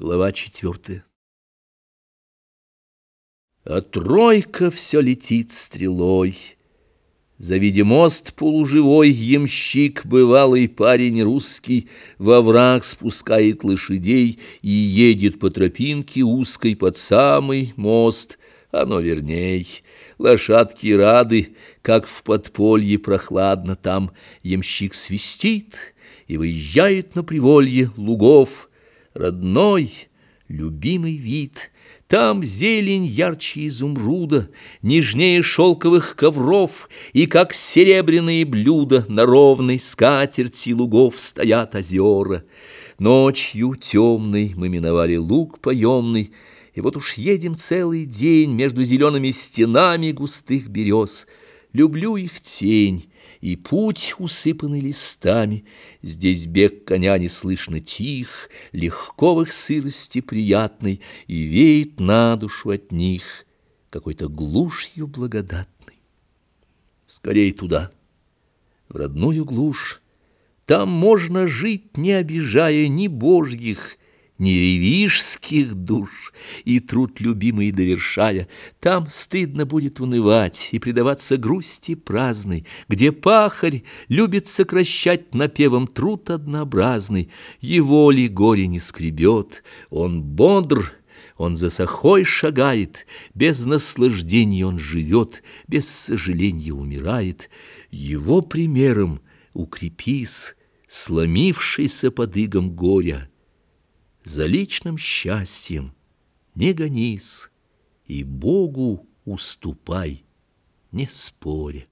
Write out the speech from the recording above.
Глава четвертая. А тройка все летит стрелой. Завидя мост полуживой, Ямщик, бывалый парень русский, Во враг спускает лошадей И едет по тропинке узкой Под самый мост, оно верней. Лошадки рады, как в подполье прохладно там. Ямщик свистит и выезжает на приволье лугов, родной, любимый вид. Там зелень ярче изумруда, нежнее шелковых ковров, И как серебряные блюда на ровной скатерти лугов стоят озера. Ночью темной мы миновали луг поемный, И вот уж едем целый день между зелеными стенами густых берез. Люблю их тень, и путь, усыпанный листами. Здесь бег коня не слышно тих, легко в их сырости приятный, и веет на душу от них какой-то глушью благодатной. Скорей туда, в родную глушь, там можно жить, не обижая ни божьих, ни ревишских душ, и труд любимый довершая, там стыдно будет унывать и предаваться грусти праздной, где пахарь любит сокращать напевом труд однообразный, его ли горе не скребет, он бодр, он за сахой шагает, без наслаждения он живет, без сожаления умирает. Его примером укрепись, сломившийся под игом горя, за личным счастьем не гонись и Богу уступай, не споря.